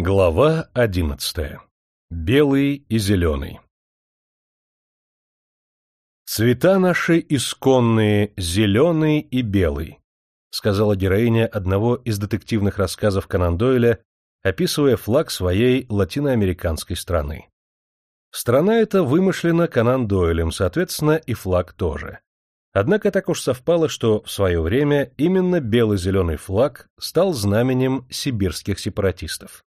Глава одиннадцатая. Белый и зеленый. «Цвета наши исконные, зеленый и белый», — сказала героиня одного из детективных рассказов Конан Дойля, описывая флаг своей латиноамериканской страны. Страна эта вымышлена Конан Дойлем, соответственно, и флаг тоже. Однако так уж совпало, что в свое время именно белый-зеленый флаг стал знаменем сибирских сепаратистов.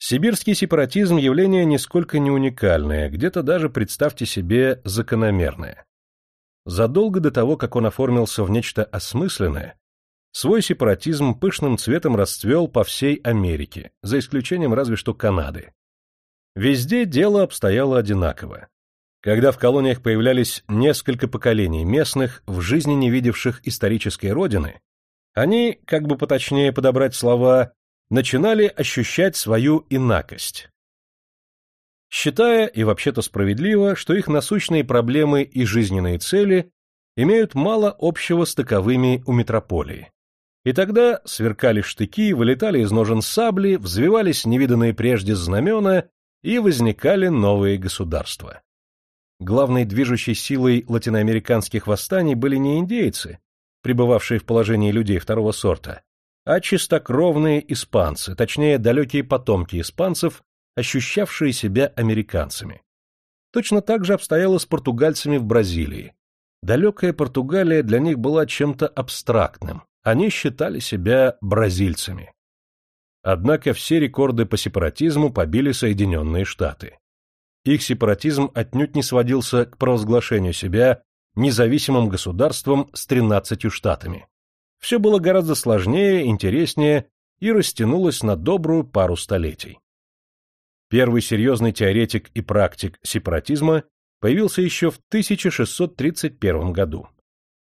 Сибирский сепаратизм – явление нисколько не уникальное, где-то даже, представьте себе, закономерное. Задолго до того, как он оформился в нечто осмысленное, свой сепаратизм пышным цветом расцвел по всей Америке, за исключением разве что Канады. Везде дело обстояло одинаково. Когда в колониях появлялись несколько поколений местных, в жизни не видевших исторической родины, они, как бы поточнее подобрать слова, начинали ощущать свою инакость. Считая, и вообще-то справедливо, что их насущные проблемы и жизненные цели имеют мало общего с таковыми у метрополии. И тогда сверкали штыки, вылетали из ножен сабли, взвивались невиданные прежде знамена и возникали новые государства. Главной движущей силой латиноамериканских восстаний были не индейцы, пребывавшие в положении людей второго сорта, а чистокровные испанцы, точнее, далекие потомки испанцев, ощущавшие себя американцами. Точно так же обстояло с португальцами в Бразилии. Далекая Португалия для них была чем-то абстрактным, они считали себя бразильцами. Однако все рекорды по сепаратизму побили Соединенные Штаты. Их сепаратизм отнюдь не сводился к провозглашению себя независимым государством с 13 штатами. Все было гораздо сложнее, интереснее и растянулось на добрую пару столетий. Первый серьезный теоретик и практик сепаратизма появился еще в 1631 году.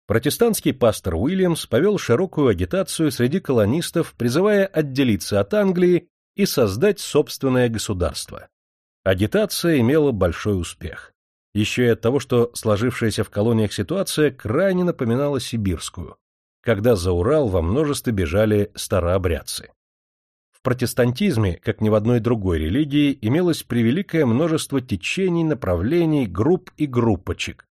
Протестантский пастор Уильямс повел широкую агитацию среди колонистов, призывая отделиться от Англии и создать собственное государство. Агитация имела большой успех. Еще и от того, что сложившаяся в колониях ситуация крайне напоминала сибирскую когда за Урал во множестве бежали старообрядцы. В протестантизме, как ни в одной другой религии, имелось превеликое множество течений, направлений, групп и группочек,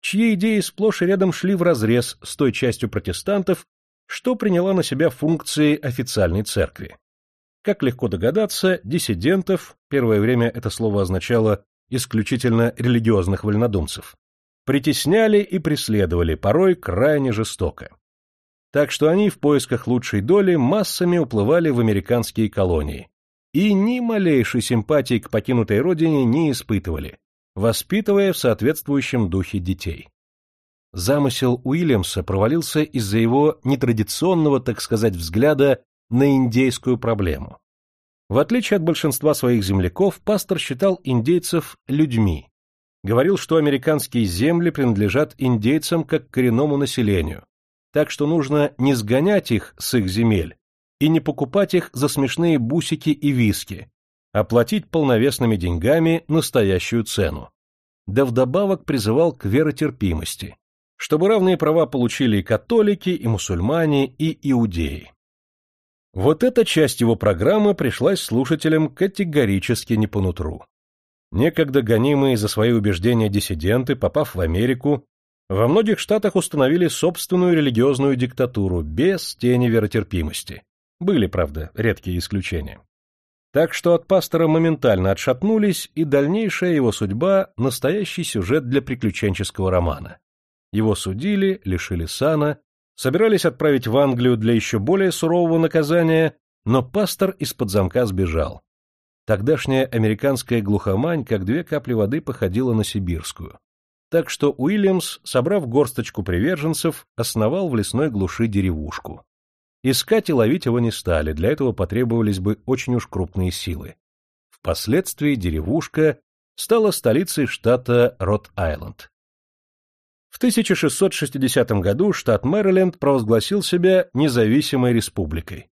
чьи идеи сплошь и рядом шли вразрез с той частью протестантов, что приняла на себя функции официальной церкви. Как легко догадаться, диссидентов, первое время это слово означало исключительно религиозных вольнодумцев, притесняли и преследовали, порой крайне жестоко так что они в поисках лучшей доли массами уплывали в американские колонии и ни малейшей симпатии к покинутой родине не испытывали, воспитывая в соответствующем духе детей. Замысел Уильямса провалился из-за его нетрадиционного, так сказать, взгляда на индейскую проблему. В отличие от большинства своих земляков, пастор считал индейцев людьми. Говорил, что американские земли принадлежат индейцам как коренному населению, так что нужно не сгонять их с их земель и не покупать их за смешные бусики и виски, а платить полновесными деньгами настоящую цену. Да вдобавок призывал к веротерпимости, чтобы равные права получили и католики, и мусульмане, и иудеи. Вот эта часть его программы пришлась слушателям категорически не по нутру. Некогда гонимые за свои убеждения диссиденты, попав в Америку, во многих штатах установили собственную религиозную диктатуру без тени веротерпимости. Были, правда, редкие исключения. Так что от пастора моментально отшатнулись, и дальнейшая его судьба – настоящий сюжет для приключенческого романа. Его судили, лишили сана, собирались отправить в Англию для еще более сурового наказания, но пастор из-под замка сбежал. Тогдашняя американская глухомань, как две капли воды, походила на сибирскую так что Уильямс, собрав горсточку приверженцев, основал в лесной глуши деревушку. Искать и ловить его не стали, для этого потребовались бы очень уж крупные силы. Впоследствии деревушка стала столицей штата Рот-Айленд. В 1660 году штат Мэриленд провозгласил себя независимой республикой.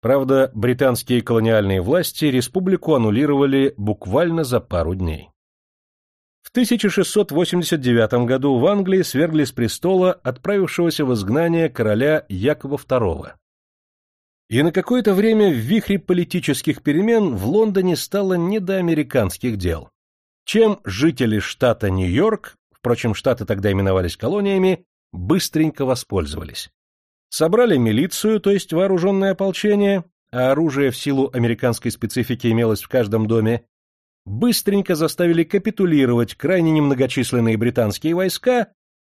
Правда, британские колониальные власти республику аннулировали буквально за пару дней. В 1689 году в Англии свергли с престола отправившегося в изгнание короля Якова II. И на какое-то время в вихре политических перемен в Лондоне стало не до американских дел. Чем жители штата Нью-Йорк, впрочем, штаты тогда именовались колониями, быстренько воспользовались. Собрали милицию, то есть вооруженное ополчение, а оружие в силу американской специфики имелось в каждом доме, быстренько заставили капитулировать крайне немногочисленные британские войска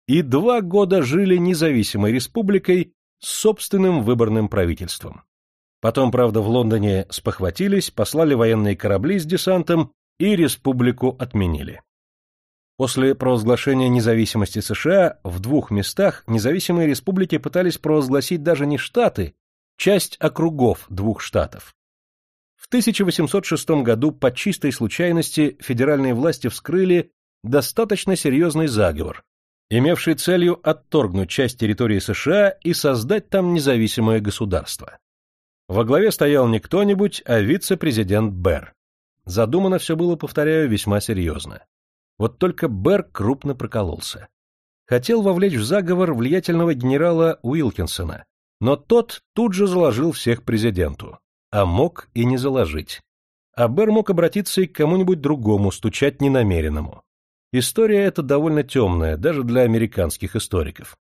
и два года жили независимой республикой с собственным выборным правительством. Потом, правда, в Лондоне спохватились, послали военные корабли с десантом и республику отменили. После провозглашения независимости США в двух местах независимые республики пытались провозгласить даже не штаты, часть округов двух штатов. В 1806 году по чистой случайности федеральные власти вскрыли достаточно серьезный заговор, имевший целью отторгнуть часть территории США и создать там независимое государство. Во главе стоял не кто-нибудь, а вице-президент Берр. Задумано все было, повторяю, весьма серьезно. Вот только Берр крупно прокололся. Хотел вовлечь в заговор влиятельного генерала Уилкинсона, но тот тут же заложил всех президенту, а мог и не заложить. А Берр мог обратиться и к кому-нибудь другому, стучать ненамеренному. История эта довольно темная, даже для американских историков.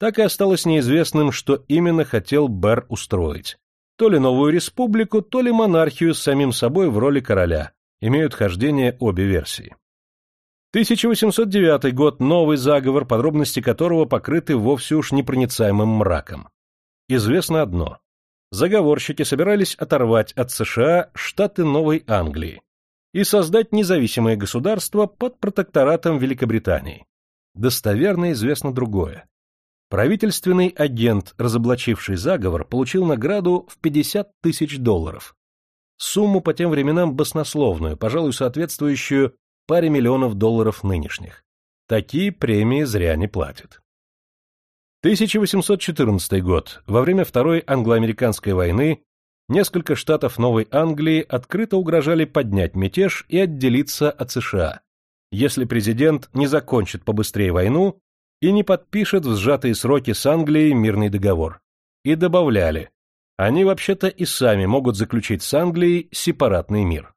Так и осталось неизвестным, что именно хотел Берр устроить. То ли новую республику, то ли монархию с самим собой в роли короля. Имеют хождение обе версии. 1809 год – новый заговор, подробности которого покрыты вовсе уж непроницаемым мраком. Известно одно. Заговорщики собирались оторвать от США штаты Новой Англии, и создать независимое государство под протекторатом Великобритании. Достоверно известно другое. Правительственный агент, разоблачивший заговор, получил награду в 50 тысяч долларов. Сумму по тем временам баснословную, пожалуй, соответствующую паре миллионов долларов нынешних. Такие премии зря не платят. 1814 год. Во время Второй англо-американской войны несколько штатов Новой Англии открыто угрожали поднять мятеж и отделиться от США, если президент не закончит побыстрее войну и не подпишет в сжатые сроки с Англией мирный договор. И добавляли, они вообще-то и сами могут заключить с Англией сепаратный мир.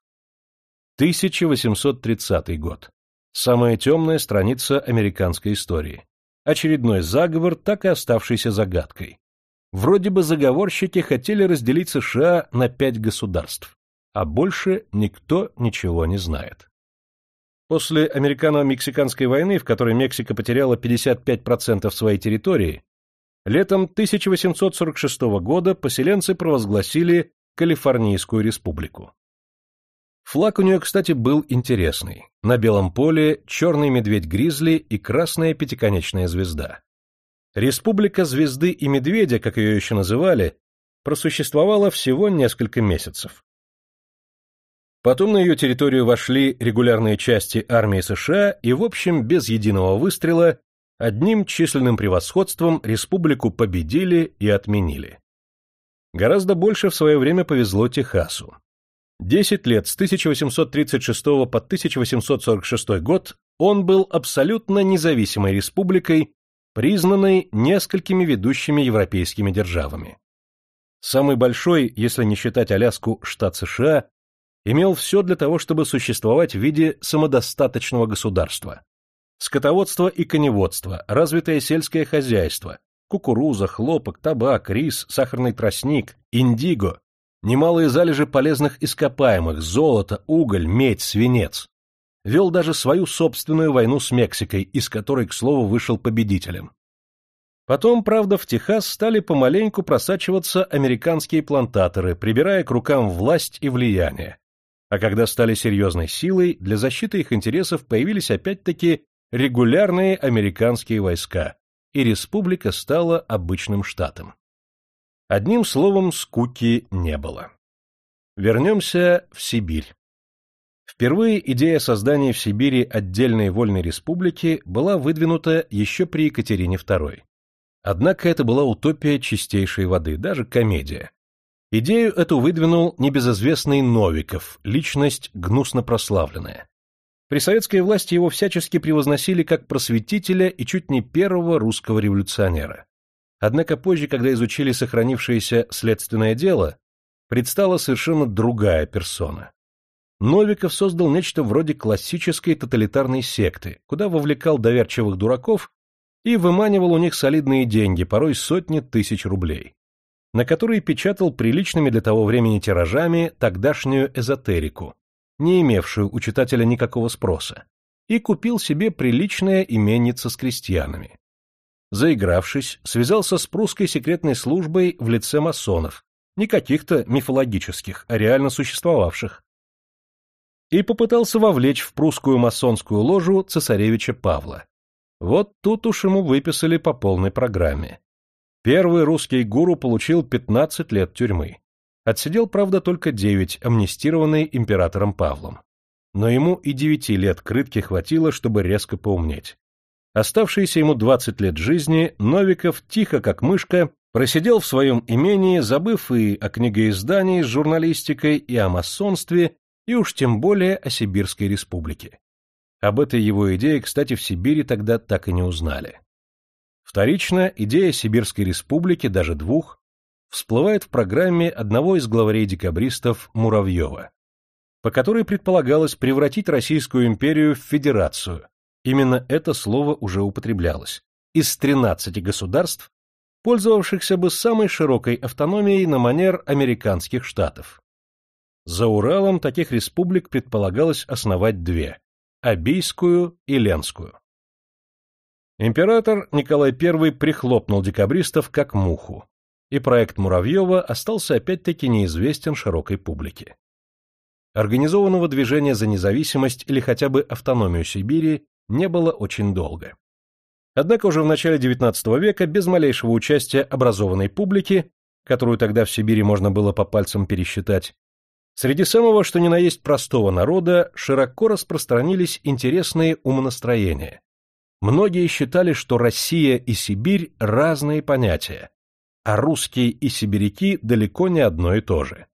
1830 год. Самая темная страница американской истории. Очередной заговор, так и оставшийся загадкой. Вроде бы заговорщики хотели разделить США на пять государств, а больше никто ничего не знает. После американо-мексиканской войны, в которой Мексика потеряла 55% своей территории, летом 1846 года поселенцы провозгласили Калифорнийскую республику. Флаг у нее, кстати, был интересный. На белом поле черный медведь-гризли и красная пятиконечная звезда. Республика Звезды и Медведя, как ее еще называли, просуществовала всего несколько месяцев. Потом на ее территорию вошли регулярные части армии США и, в общем, без единого выстрела, одним численным превосходством республику победили и отменили. Гораздо больше в свое время повезло Техасу. Десять лет с 1836 по 1846 год он был абсолютно независимой республикой признанной несколькими ведущими европейскими державами. Самый большой, если не считать Аляску, штат США, имел все для того, чтобы существовать в виде самодостаточного государства. Скотоводство и коневодство, развитое сельское хозяйство, кукуруза, хлопок, табак, рис, сахарный тростник, индиго, немалые залежи полезных ископаемых, золото, уголь, медь, свинец вел даже свою собственную войну с Мексикой, из которой, к слову, вышел победителем. Потом, правда, в Техас стали помаленьку просачиваться американские плантаторы, прибирая к рукам власть и влияние. А когда стали серьезной силой, для защиты их интересов появились опять-таки регулярные американские войска, и республика стала обычным штатом. Одним словом, скуки не было. Вернемся в Сибирь. Впервые идея создания в Сибири отдельной вольной республики была выдвинута еще при Екатерине II. Однако это была утопия чистейшей воды, даже комедия. Идею эту выдвинул небезызвестный Новиков, личность гнусно прославленная. При советской власти его всячески превозносили как просветителя и чуть не первого русского революционера. Однако позже, когда изучили сохранившееся следственное дело, предстала совершенно другая персона. Новиков создал нечто вроде классической тоталитарной секты, куда вовлекал доверчивых дураков и выманивал у них солидные деньги, порой сотни тысяч рублей, на которые печатал приличными для того времени тиражами тогдашнюю эзотерику, не имевшую у читателя никакого спроса, и купил себе приличное именнице с крестьянами. Заигравшись, связался с прусской секретной службой в лице масонов, не каких-то мифологических, а реально существовавших, и попытался вовлечь в прусскую масонскую ложу цесаревича Павла. Вот тут уж ему выписали по полной программе. Первый русский гуру получил 15 лет тюрьмы. Отсидел, правда, только 9, амнистированный императором Павлом. Но ему и 9 лет крытки хватило, чтобы резко поумнеть. Оставшиеся ему 20 лет жизни Новиков, тихо как мышка, просидел в своем имении, забыв и о книгоиздании с журналистикой, и о масонстве, и уж тем более о Сибирской республике. Об этой его идее, кстати, в Сибири тогда так и не узнали. Вторично, идея Сибирской республики, даже двух, всплывает в программе одного из главарей декабристов Муравьева, по которой предполагалось превратить Российскую империю в федерацию, именно это слово уже употреблялось, из 13 государств, пользовавшихся бы самой широкой автономией на манер американских штатов. За Уралом таких республик предполагалось основать две – Абийскую и Ленскую. Император Николай I прихлопнул декабристов как муху, и проект Муравьева остался опять-таки неизвестен широкой публике. Организованного движения за независимость или хотя бы автономию Сибири не было очень долго. Однако уже в начале XIX века без малейшего участия образованной публики, которую тогда в Сибири можно было по пальцам пересчитать, Среди самого, что ни на есть простого народа, широко распространились интересные умонастроения. Многие считали, что Россия и Сибирь – разные понятия, а русские и сибиряки далеко не одно и то же.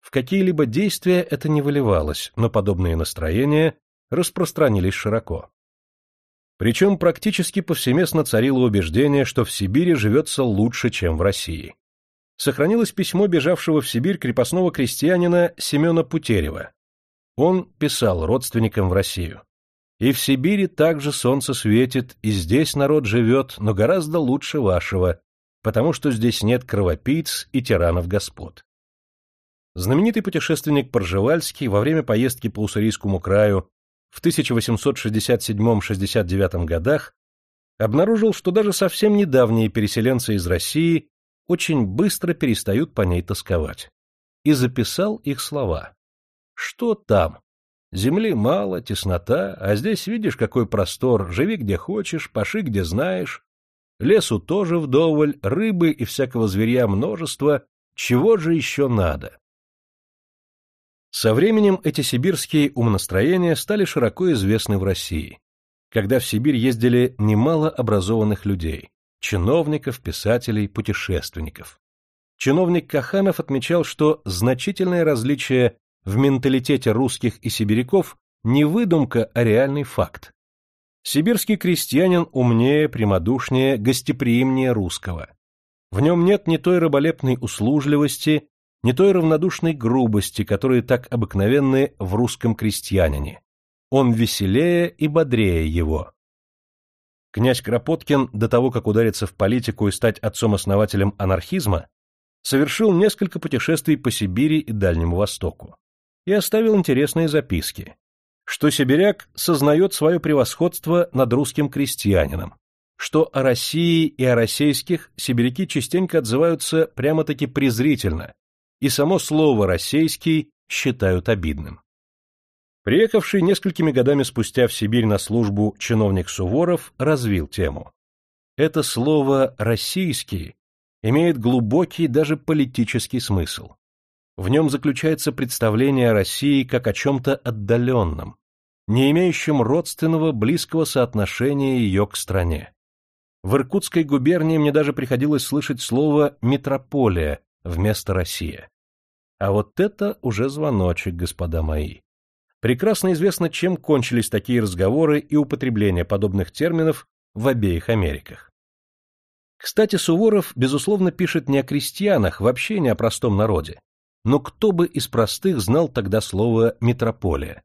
В какие-либо действия это не выливалось, но подобные настроения распространились широко. Причем практически повсеместно царило убеждение, что в Сибири живется лучше, чем в России сохранилось письмо бежавшего в Сибирь крепостного крестьянина Семена Путерева. Он писал родственникам в Россию. «И в Сибири также солнце светит, и здесь народ живет, но гораздо лучше вашего, потому что здесь нет кровопийц и тиранов господ». Знаменитый путешественник Поржевальский во время поездки по Уссурийскому краю в 1867-69 годах обнаружил, что даже совсем недавние переселенцы из России очень быстро перестают по ней тосковать. И записал их слова. Что там? Земли мало, теснота, а здесь видишь, какой простор, живи где хочешь, паши где знаешь. Лесу тоже вдоволь, рыбы и всякого зверя множество, чего же еще надо? Со временем эти сибирские умонастроения стали широко известны в России, когда в Сибирь ездили немало образованных людей, чиновников, писателей, путешественников. Чиновник Каханов отмечал, что значительное различие в менталитете русских и сибиряков не выдумка, а реальный факт. Сибирский крестьянин умнее, прямодушнее, гостеприимнее русского. В нем нет ни той раболепной услужливости, ни той равнодушной грубости, которые так обыкновенны в русском крестьянине. Он веселее и бодрее его. Князь Кропоткин, до того, как удариться в политику и стать отцом-основателем анархизма, совершил несколько путешествий по Сибири и Дальнему Востоку и оставил интересные записки, что сибиряк сознает свое превосходство над русским крестьянином, что о России и о российских сибиряки частенько отзываются прямо-таки презрительно, и само слово «российский» считают обидным. Приехавший несколькими годами спустя в Сибирь на службу чиновник Суворов развил тему. Это слово «российский» имеет глубокий даже политический смысл. В нем заключается представление о России как о чем-то отдаленном, не имеющем родственного близкого соотношения ее к стране. В Иркутской губернии мне даже приходилось слышать слово «метрополия» вместо «Россия». А вот это уже звоночек, господа мои. Прекрасно известно, чем кончились такие разговоры и употребление подобных терминов в обеих Америках. Кстати, Суворов, безусловно, пишет не о крестьянах, вообще не о простом народе. Но кто бы из простых знал тогда слово «метрополия»?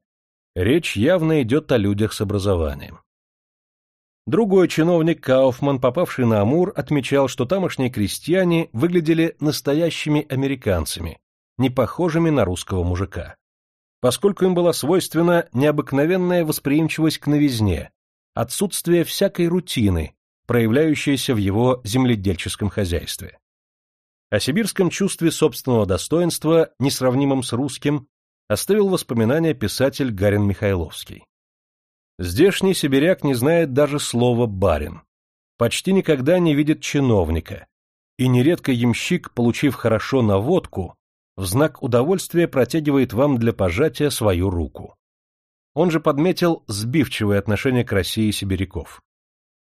Речь явно идет о людях с образованием. Другой чиновник Кауфман, попавший на Амур, отмечал, что тамошние крестьяне выглядели настоящими американцами, не похожими на русского мужика. Поскольку им была свойственна необыкновенная восприимчивость к новизне, отсутствие всякой рутины, проявляющейся в его земледельческом хозяйстве. О сибирском чувстве собственного достоинства, несравнимом с русским, оставил воспоминания писатель Гарин Михайловский. Здешний сибиряк не знает даже слова «барин». Почти никогда не видит чиновника. И нередко ямщик, получив хорошо на водку, в знак удовольствия протягивает вам для пожатия свою руку. Он же подметил сбивчивое отношение к России сибиряков.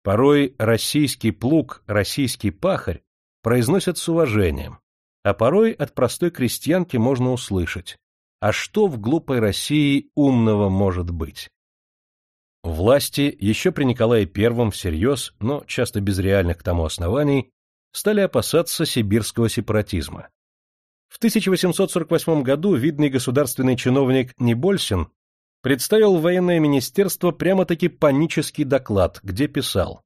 Порой российский плуг, российский пахарь произносят с уважением, а порой от простой крестьянки можно услышать «А что в глупой России умного может быть?» Власти еще при Николае I всерьез, но часто без реальных к тому оснований, стали опасаться сибирского сепаратизма. В 1848 году видный государственный чиновник Небольсин представил в военное министерство прямо-таки панический доклад, где писал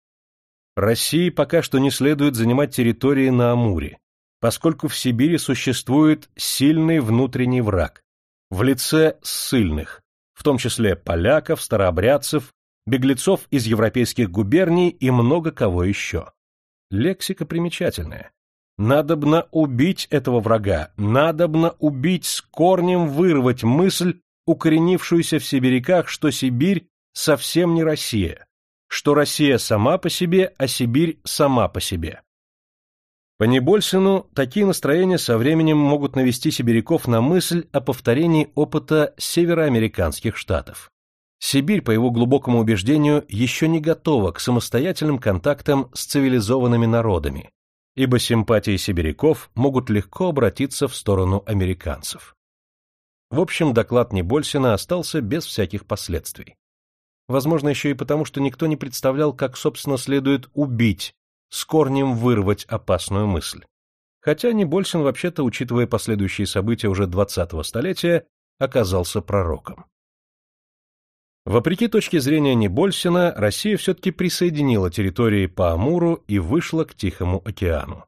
«России пока что не следует занимать территории на Амуре, поскольку в Сибири существует сильный внутренний враг в лице ссыльных, в том числе поляков, старообрядцев, беглецов из европейских губерний и много кого еще. Лексика примечательная. Надобно убить этого врага, надобно убить с корнем вырвать мысль, укоренившуюся в сибиряках, что Сибирь совсем не Россия, что Россия сама по себе, а Сибирь сама по себе. По Небольсину такие настроения со временем могут навести сибиряков на мысль о повторении опыта североамериканских штатов. Сибирь, по его глубокому убеждению, еще не готова к самостоятельным контактам с цивилизованными народами, ибо симпатии сибиряков могут легко обратиться в сторону американцев. В общем, доклад Небольсина остался без всяких последствий. Возможно, еще и потому, что никто не представлял, как, собственно, следует убить с корнем вырвать опасную мысль. Хотя Небольсин, вообще-то, учитывая последующие события уже 20-го столетия, оказался пророком. Вопреки точке зрения Небольсина, Россия все-таки присоединила территории по Амуру и вышла к Тихому океану.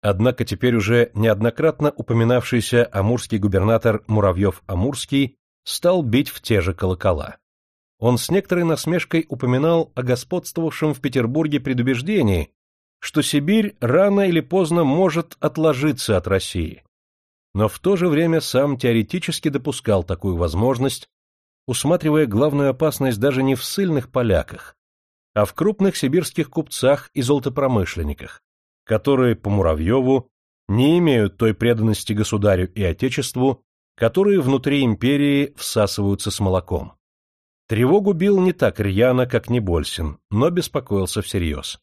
Однако теперь уже неоднократно упоминавшийся амурский губернатор Муравьев-Амурский стал бить в те же колокола он с некоторой насмешкой упоминал о господствовавшем в Петербурге предубеждении, что Сибирь рано или поздно может отложиться от России. Но в то же время сам теоретически допускал такую возможность, усматривая главную опасность даже не в сильных поляках, а в крупных сибирских купцах и золотопромышленниках, которые, по Муравьеву, не имеют той преданности государю и отечеству, которые внутри империи всасываются с молоком. Тревогу бил не так рьяно, как Небольсин, но беспокоился всерьез.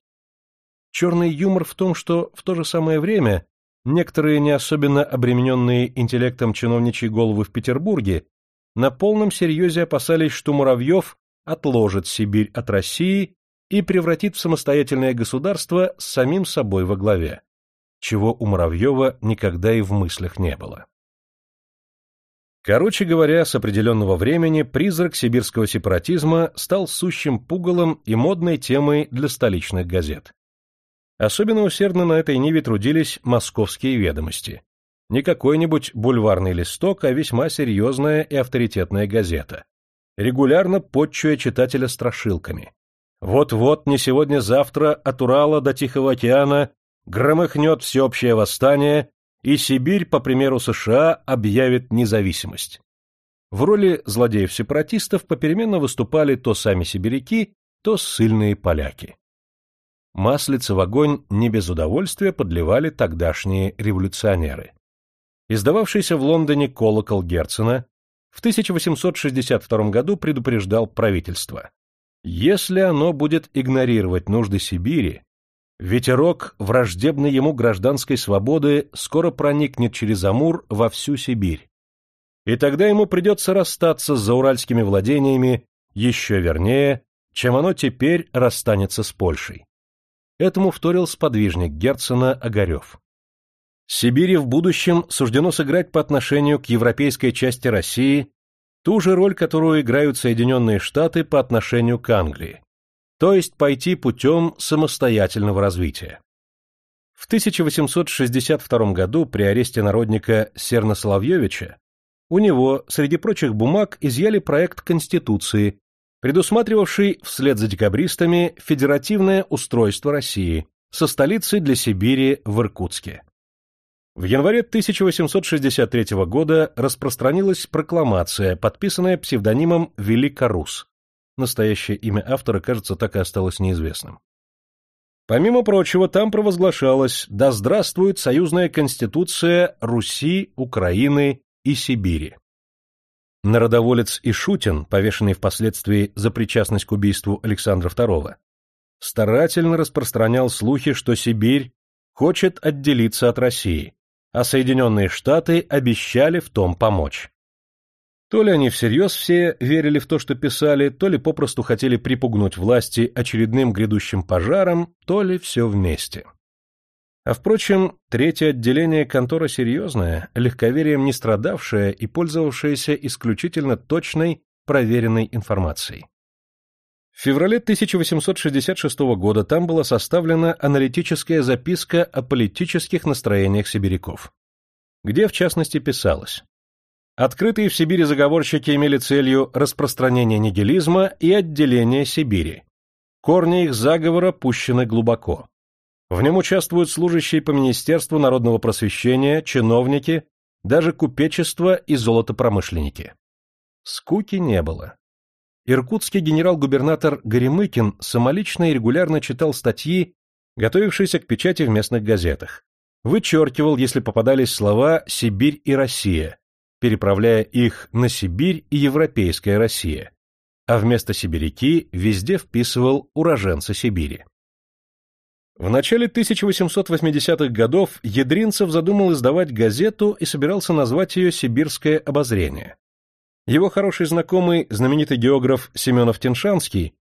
Черный юмор в том, что в то же самое время некоторые не особенно обремененные интеллектом чиновничьи головы в Петербурге на полном серьезе опасались, что Муравьев отложит Сибирь от России и превратит в самостоятельное государство с самим собой во главе, чего у Муравьева никогда и в мыслях не было. Короче говоря, с определенного времени призрак сибирского сепаратизма стал сущим пугалом и модной темой для столичных газет. Особенно усердно на этой ниве трудились московские ведомости. Не какой-нибудь бульварный листок, а весьма серьезная и авторитетная газета, регулярно подчуя читателя страшилками. Вот-вот, не сегодня-завтра, от Урала до Тихого океана громыхнет всеобщее восстание, и Сибирь, по примеру США, объявит независимость. В роли злодеев-сепаратистов попеременно выступали то сами сибиряки, то ссыльные поляки. Маслица в огонь не без удовольствия подливали тогдашние революционеры. Издававшийся в Лондоне колокол Герцена в 1862 году предупреждал правительство. Если оно будет игнорировать нужды Сибири, Ветерок, враждебный ему гражданской свободы, скоро проникнет через Амур во всю Сибирь. И тогда ему придется расстаться с зауральскими владениями еще вернее, чем оно теперь расстанется с Польшей. этому вторил сподвижник Герцена Огарев. Сибири в будущем суждено сыграть по отношению к европейской части России ту же роль, которую играют Соединенные Штаты по отношению к Англии, то есть пойти путем самостоятельного развития. В 1862 году при аресте народника Серна Соловьевича у него, среди прочих бумаг, изъяли проект Конституции, предусматривавший вслед за декабристами федеративное устройство России со столицей для Сибири в Иркутске. В январе 1863 года распространилась прокламация, подписанная псевдонимом Великорус. Настоящее имя автора, кажется, так и осталось неизвестным. Помимо прочего, там провозглашалось «Да здравствует союзная конституция Руси, Украины и Сибири». Народоволец Ишутин, повешенный впоследствии за причастность к убийству Александра II, старательно распространял слухи, что Сибирь хочет отделиться от России, а Соединенные Штаты обещали в том помочь. То ли они всерьез все верили в то, что писали, то ли попросту хотели припугнуть власти очередным грядущим пожаром, то ли все вместе. А впрочем, третье отделение контора серьезное, легковерием не страдавшее и пользовавшееся исключительно точной, проверенной информацией. В феврале 1866 года там была составлена аналитическая записка о политических настроениях сибиряков, где в частности писалось Открытые в Сибири заговорщики имели целью распространение нигилизма и отделение Сибири. Корни их заговора пущены глубоко. В нем участвуют служащие по Министерству народного просвещения, чиновники, даже купечество и золотопромышленники. Скуки не было. Иркутский генерал-губернатор Горемыкин самолично и регулярно читал статьи, готовившиеся к печати в местных газетах. Вычеркивал, если попадались слова «Сибирь» и «Россия», переправляя их на Сибирь и Европейская Россия, а вместо сибиряки везде вписывал уроженца Сибири. В начале 1880-х годов Ядринцев задумал издавать газету и собирался назвать ее «Сибирское обозрение». Его хороший знакомый, знаменитый географ Семенов Теншанский,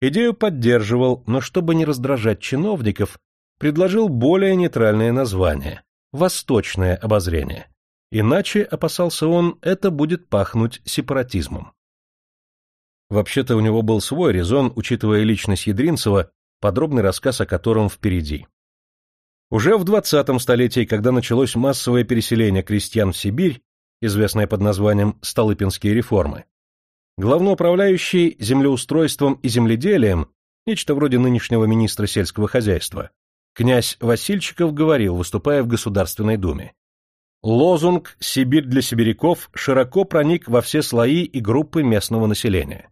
идею поддерживал, но чтобы не раздражать чиновников, предложил более нейтральное название – «Восточное обозрение». Иначе, опасался он, это будет пахнуть сепаратизмом. Вообще-то у него был свой резон, учитывая личность Ядринцева, подробный рассказ о котором впереди. Уже в 20 столетии, когда началось массовое переселение крестьян в Сибирь, известное под названием «Столыпинские реформы», главноуправляющий землеустройством и земледелием, нечто вроде нынешнего министра сельского хозяйства, князь Васильчиков говорил, выступая в Государственной Думе. Лозунг «Сибирь для сибиряков» широко проник во все слои и группы местного населения.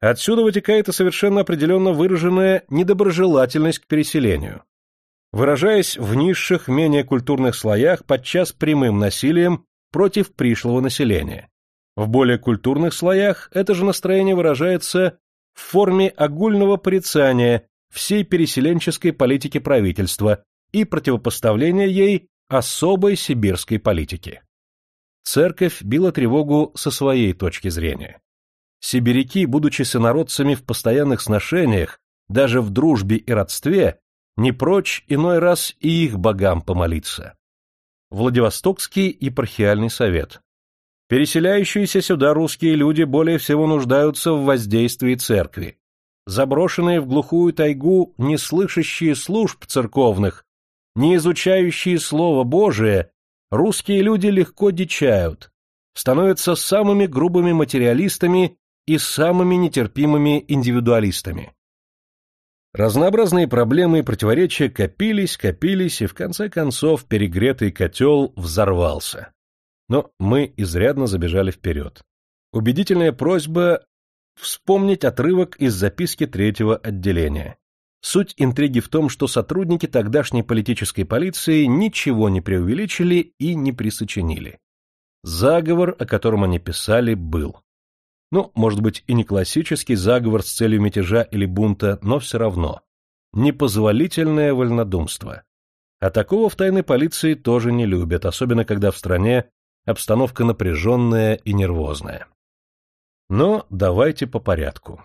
Отсюда вытекает и совершенно определенно выраженная недоброжелательность к переселению. Выражаясь в низших, менее культурных слоях, подчас прямым насилием против пришлого населения. В более культурных слоях это же настроение выражается в форме огульного порицания всей переселенческой политики правительства и противопоставления ей особой сибирской политики. Церковь била тревогу со своей точки зрения. Сибиряки, будучи сынородцами в постоянных сношениях, даже в дружбе и родстве, не прочь иной раз и их богам помолиться. Владивостокский епархиальный совет. Переселяющиеся сюда русские люди более всего нуждаются в воздействии церкви. Заброшенные в глухую тайгу, не слышащие служб церковных, не изучающие Слово Божие, русские люди легко дичают, становятся самыми грубыми материалистами и самыми нетерпимыми индивидуалистами. Разнообразные проблемы и противоречия копились, копились, и в конце концов перегретый котел взорвался. Но мы изрядно забежали вперед. Убедительная просьба вспомнить отрывок из записки третьего отделения. Суть интриги в том, что сотрудники тогдашней политической полиции ничего не преувеличили и не присочинили. Заговор, о котором они писали, был. Ну, может быть, и не классический заговор с целью мятежа или бунта, но все равно. Непозволительное вольнодумство. А такого в тайной полиции тоже не любят, особенно когда в стране обстановка напряженная и нервозная. Но давайте по порядку.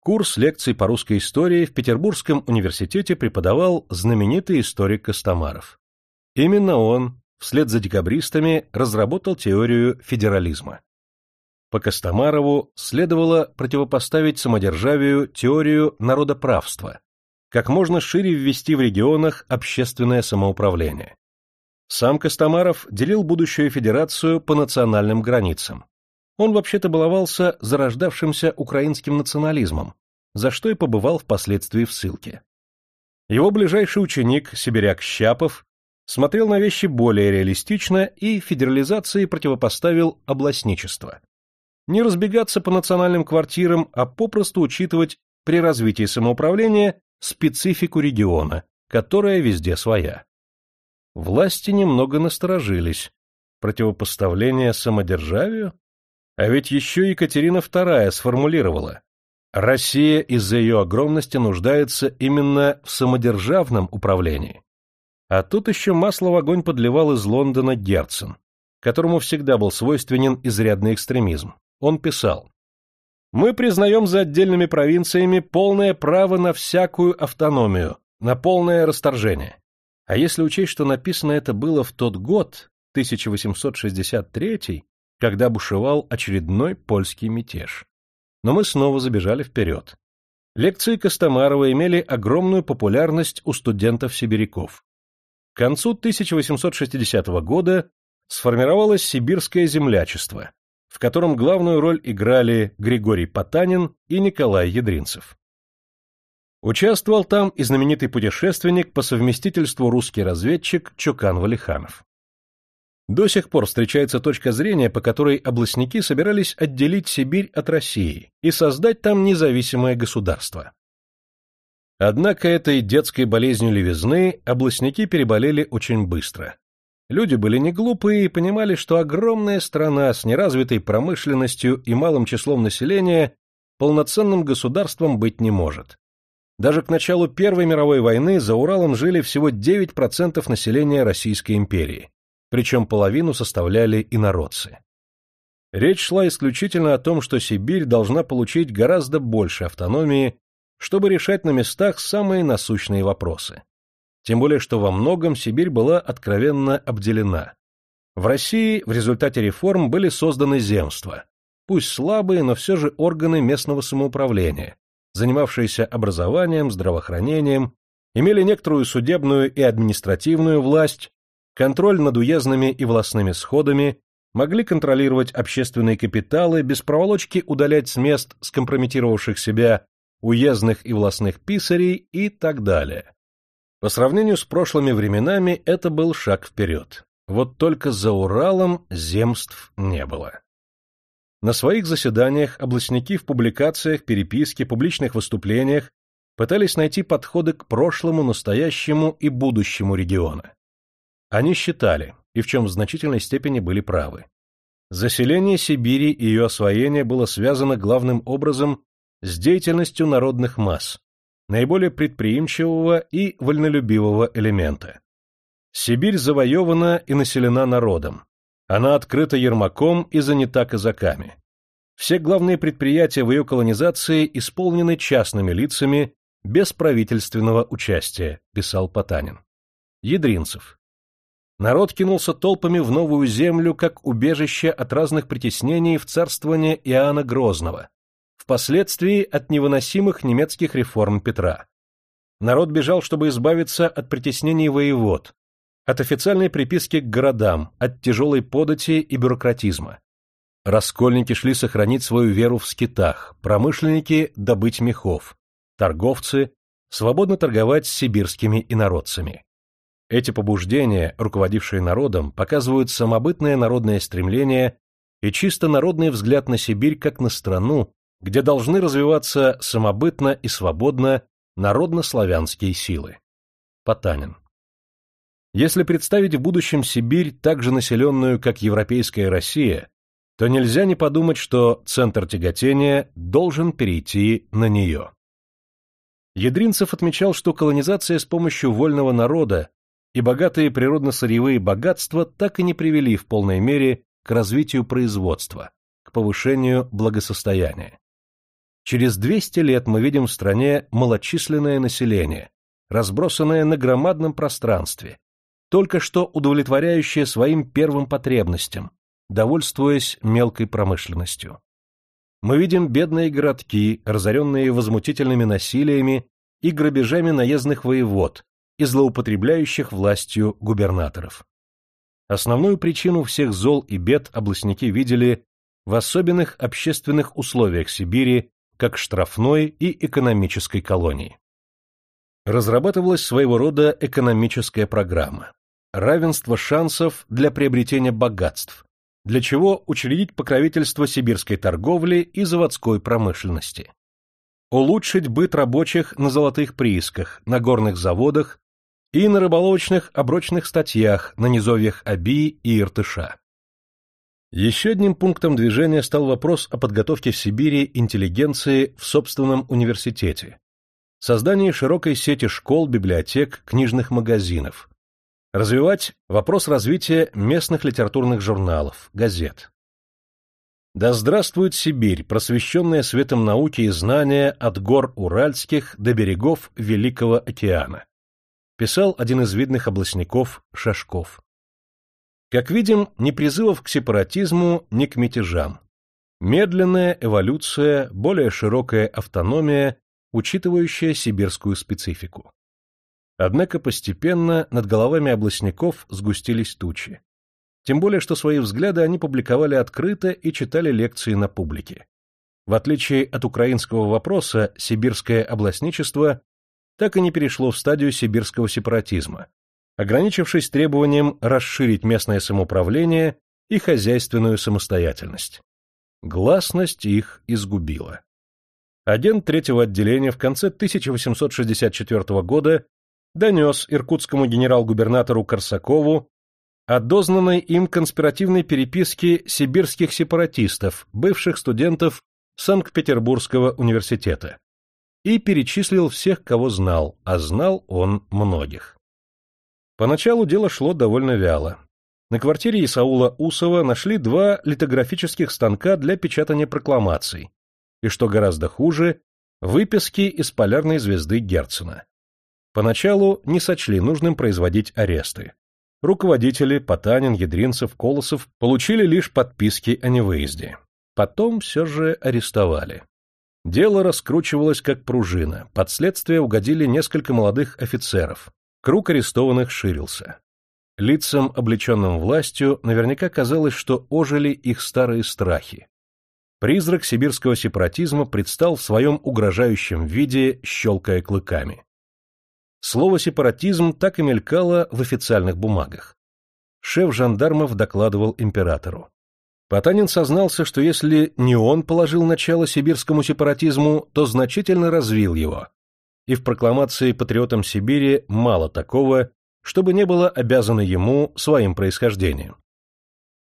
Курс лекций по русской истории в Петербургском университете преподавал знаменитый историк Костомаров. Именно он, вслед за декабристами, разработал теорию федерализма. По Костомарову следовало противопоставить самодержавию теорию народоправства, как можно шире ввести в регионах общественное самоуправление. Сам Костомаров делил будущую федерацию по национальным границам. Он вообще-то баловался зарождавшимся украинским национализмом, за что и побывал впоследствии в ссылке. Его ближайший ученик, сибиряк Щапов, смотрел на вещи более реалистично и федерализации противопоставил областничество. Не разбегаться по национальным квартирам, а попросту учитывать при развитии самоуправления специфику региона, которая везде своя. Власти немного насторожились. Противопоставление самодержавию? А ведь еще Екатерина II сформулировала «Россия из-за ее огромности нуждается именно в самодержавном управлении». А тут еще масло в огонь подливал из Лондона Герцен, которому всегда был свойственен изрядный экстремизм. Он писал «Мы признаем за отдельными провинциями полное право на всякую автономию, на полное расторжение. А если учесть, что написано это было в тот год, 1863 когда бушевал очередной польский мятеж. Но мы снова забежали вперед. Лекции Костомарова имели огромную популярность у студентов-сибиряков. К концу 1860 года сформировалось сибирское землячество, в котором главную роль играли Григорий Потанин и Николай Ядринцев. Участвовал там и знаменитый путешественник по совместительству русский разведчик Чукан Валиханов. До сих пор встречается точка зрения, по которой областники собирались отделить Сибирь от России и создать там независимое государство. Однако этой детской болезнью левизны областники переболели очень быстро. Люди были не глупые и понимали, что огромная страна с неразвитой промышленностью и малым числом населения полноценным государством быть не может. Даже к началу Первой мировой войны за Уралом жили всего 9% населения Российской империи причем половину составляли инородцы. Речь шла исключительно о том, что Сибирь должна получить гораздо больше автономии, чтобы решать на местах самые насущные вопросы. Тем более, что во многом Сибирь была откровенно обделена. В России в результате реформ были созданы земства, пусть слабые, но все же органы местного самоуправления, занимавшиеся образованием, здравоохранением, имели некоторую судебную и административную власть, контроль над уездными и властными сходами, могли контролировать общественные капиталы, без проволочки удалять с мест скомпрометировавших себя уездных и властных писарей и так далее. По сравнению с прошлыми временами это был шаг вперед. Вот только за Уралом земств не было. На своих заседаниях областники в публикациях, переписке, публичных выступлениях пытались найти подходы к прошлому, настоящему и будущему региона. Они считали, и в чем в значительной степени были правы. Заселение Сибири и ее освоение было связано главным образом с деятельностью народных масс, наиболее предприимчивого и вольнолюбивого элемента. Сибирь завоевана и населена народом. Она открыта Ермаком и занята казаками. Все главные предприятия в ее колонизации исполнены частными лицами без правительственного участия, писал Потанин. Ядринцев. Народ кинулся толпами в новую землю, как убежище от разных притеснений в царствование Иоанна Грозного, впоследствии от невыносимых немецких реформ Петра. Народ бежал, чтобы избавиться от притеснений воевод, от официальной приписки к городам, от тяжелой подати и бюрократизма. Раскольники шли сохранить свою веру в скитах, промышленники – добыть мехов, торговцы – свободно торговать с сибирскими инородцами. Эти побуждения, руководившие народом, показывают самобытное народное стремление и чисто народный взгляд на Сибирь как на страну, где должны развиваться самобытно и свободно народно-славянские силы. Потанин. Если представить в будущем Сибирь так же населенную, как европейская Россия, то нельзя не подумать, что центр тяготения должен перейти на нее. Ядринцев отмечал, что колонизация с помощью вольного народа и богатые природно-сырьевые богатства так и не привели в полной мере к развитию производства, к повышению благосостояния. Через 200 лет мы видим в стране малочисленное население, разбросанное на громадном пространстве, только что удовлетворяющее своим первым потребностям, довольствуясь мелкой промышленностью. Мы видим бедные городки, разоренные возмутительными насилиями и грабежами наездных воевод и злоупотребляющих властью губернаторов. Основную причину всех зол и бед областники видели в особенных общественных условиях Сибири как штрафной и экономической колонии. Разрабатывалась своего рода экономическая программа. Равенство шансов для приобретения богатств, для чего учредить покровительство сибирской торговли и заводской промышленности. Улучшить быт рабочих на золотых приисках, на горных заводах и на рыболовочных оброчных статьях на низовьях Аби и Иртыша. Еще одним пунктом движения стал вопрос о подготовке в Сибири интеллигенции в собственном университете, создании широкой сети школ, библиотек, книжных магазинов, развивать вопрос развития местных литературных журналов, газет. Да здравствует Сибирь, просвещенная светом науки и знания от гор Уральских до берегов Великого океана писал один из видных областников Шашков. Как видим, ни призывов к сепаратизму, ни к мятежам. Медленная эволюция, более широкая автономия, учитывающая сибирскую специфику. Однако постепенно над головами областников сгустились тучи. Тем более, что свои взгляды они публиковали открыто и читали лекции на публике. В отличие от украинского вопроса, сибирское областничество так и не перешло в стадию сибирского сепаратизма, ограничившись требованием расширить местное самоуправление и хозяйственную самостоятельность. Гласность их изгубила. Агент третьего отделения в конце 1864 года донес иркутскому генерал-губернатору Корсакову о дознанной им конспиративной переписке сибирских сепаратистов, бывших студентов Санкт-Петербургского университета и перечислил всех, кого знал, а знал он многих. Поначалу дело шло довольно вяло. На квартире Исаула Усова нашли два литографических станка для печатания прокламаций, и, что гораздо хуже, выписки из полярной звезды Герцена. Поначалу не сочли нужным производить аресты. Руководители Потанин, Ядринцев, Колосов получили лишь подписки о невыезде. Потом все же арестовали. Дело раскручивалось как пружина, под следствие угодили несколько молодых офицеров. Круг арестованных ширился. Лицам, облеченным властью, наверняка казалось, что ожили их старые страхи. Призрак сибирского сепаратизма предстал в своем угрожающем виде, щелкая клыками. Слово «сепаратизм» так и мелькало в официальных бумагах. Шеф жандармов докладывал императору. Потанин сознался, что если не он положил начало сибирскому сепаратизму, то значительно развил его. И в прокламации патриотам Сибири мало такого, чтобы не было обязано ему своим происхождением.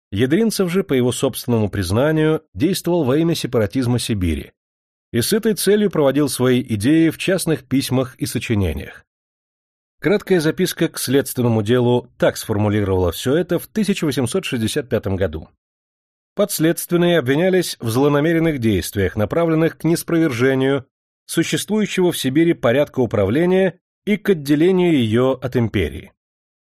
Ядринцев же, по его собственному признанию, действовал во имя сепаратизма Сибири и с этой целью проводил свои идеи в частных письмах и сочинениях. Краткая записка к следственному делу так сформулировала все это в 1865 году. Подследственные обвинялись в злонамеренных действиях, направленных к неспровержению существующего в Сибири порядка управления и к отделению ее от империи.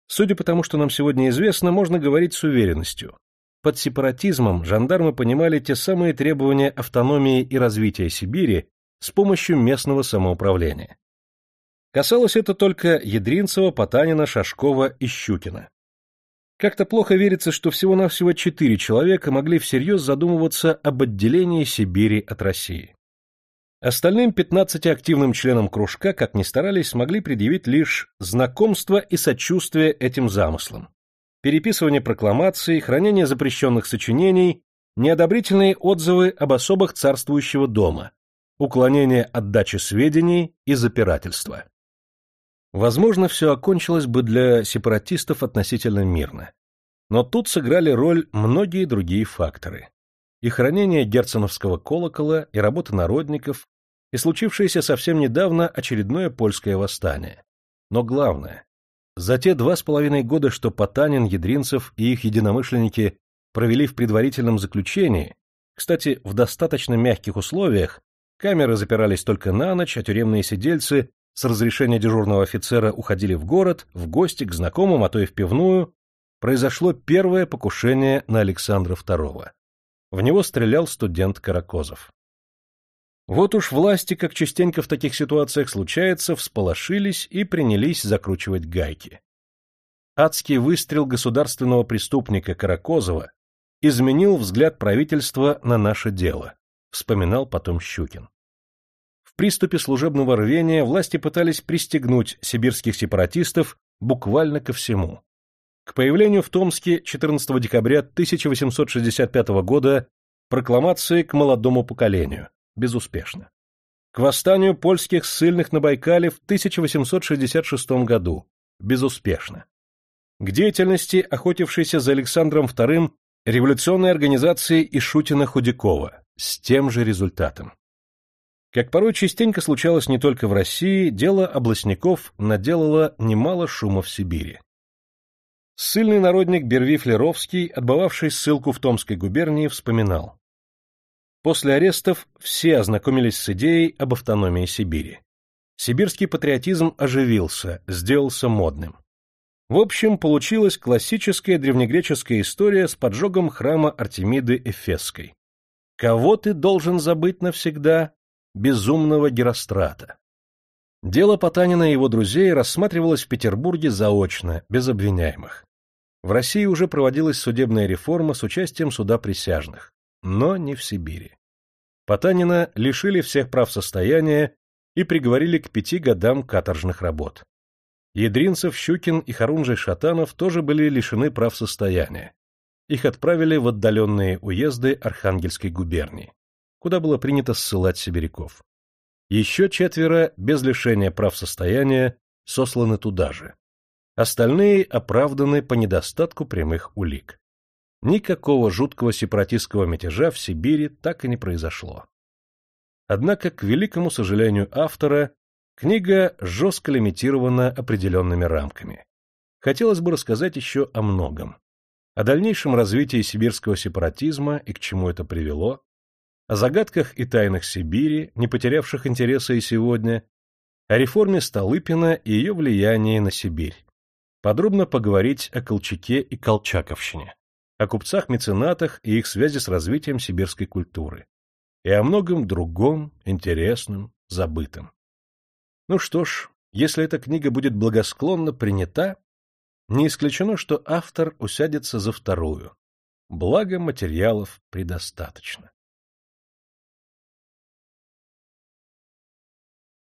Судя по тому, что нам сегодня известно, можно говорить с уверенностью. Под сепаратизмом жандармы понимали те самые требования автономии и развития Сибири с помощью местного самоуправления. Касалось это только Ядринцева, Потанина, Шашкова и Щукина. Как-то плохо верится, что всего-навсего четыре человека могли всерьез задумываться об отделении Сибири от России. Остальным 15 активным членам кружка, как ни старались, смогли предъявить лишь знакомство и сочувствие этим замыслам. Переписывание прокламаций, хранение запрещенных сочинений, неодобрительные отзывы об особых царствующего дома, уклонение от дачи сведений и запирательство. Возможно, все окончилось бы для сепаратистов относительно мирно. Но тут сыграли роль многие другие факторы. И хранение герценовского колокола, и работа народников, и случившееся совсем недавно очередное польское восстание. Но главное, за те два с половиной года, что Потанин, Ядринцев и их единомышленники провели в предварительном заключении, кстати, в достаточно мягких условиях, Камеры запирались только на ночь, а тюремные сидельцы с разрешения дежурного офицера уходили в город, в гости, к знакомым, а то и в пивную. Произошло первое покушение на Александра II. В него стрелял студент Каракозов. Вот уж власти, как частенько в таких ситуациях случается, всполошились и принялись закручивать гайки. Адский выстрел государственного преступника Каракозова изменил взгляд правительства на наше дело, вспоминал потом Щукин. В приступе служебного рвения власти пытались пристегнуть сибирских сепаратистов буквально ко всему. К появлению в Томске 14 декабря 1865 года прокламации к молодому поколению, безуспешно. К восстанию польских ссыльных на Байкале в 1866 году, безуспешно. К деятельности, охотившейся за Александром II, революционной организации Ишутина-Худякова, с тем же результатом. Как порой частенько случалось не только в России, дело областников наделало немало шума в Сибири. Ссыльный народник Берви Флеровский, отбывавший ссылку в Томской губернии, вспоминал. После арестов все ознакомились с идеей об автономии Сибири. Сибирский патриотизм оживился, сделался модным. В общем, получилась классическая древнегреческая история с поджогом храма Артемиды Эфесской. Кого ты должен забыть навсегда? Безумного Герострата. Дело Потанина и его друзей рассматривалось в Петербурге заочно, без обвиняемых. В России уже проводилась судебная реформа с участием суда присяжных но не в Сибири. Потанина лишили всех прав состояния и приговорили к пяти годам каторжных работ. Ядринцев, Щукин и Харунжий Шатанов тоже были лишены прав состояния. Их отправили в отдаленные уезды Архангельской губернии, куда было принято ссылать сибиряков. Еще четверо, без лишения прав состояния, сосланы туда же. Остальные оправданы по недостатку прямых улик. Никакого жуткого сепаратистского мятежа в Сибири так и не произошло. Однако, к великому сожалению автора, книга жестко лимитирована определенными рамками. Хотелось бы рассказать еще о многом. О дальнейшем развитии сибирского сепаратизма и к чему это привело, о загадках и тайнах Сибири, не потерявших интереса и сегодня, о реформе Столыпина и ее влиянии на Сибирь. Подробно поговорить о Колчаке и Колчаковщине о купцах-меценатах и их связи с развитием сибирской культуры, и о многом другом, интересном, забытом. Ну что ж, если эта книга будет благосклонно принята, не исключено, что автор усядется за вторую. Благо материалов предостаточно.